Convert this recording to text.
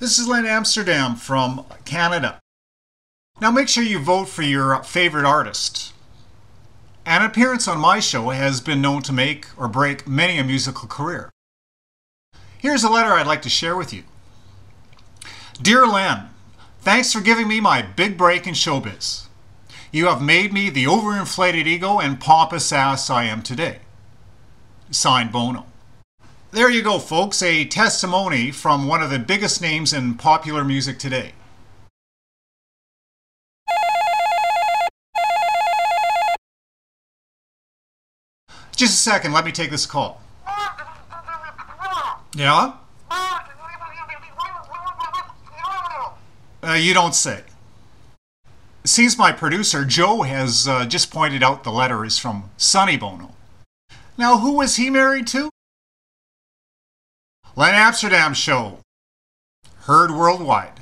This is Len Amsterdam from Canada. Now make sure you vote for your favorite artist. An appearance on my show has been known to make or break many a musical career. Here's a letter I'd like to share with you. Dear Len, thanks for giving me my big break in showbiz. You have made me the overinflated ego and pompous ass I am today. Signed Bono. There you go, folks, a testimony from one of the biggest names in popular music today. Just a second, let me take this call. Yeah? Uh, you don't say. Seems my producer, Joe, has uh, just pointed out the letter is from Sonny Bono. Now, who was he married to? Len Amsterdam Show. Heard worldwide.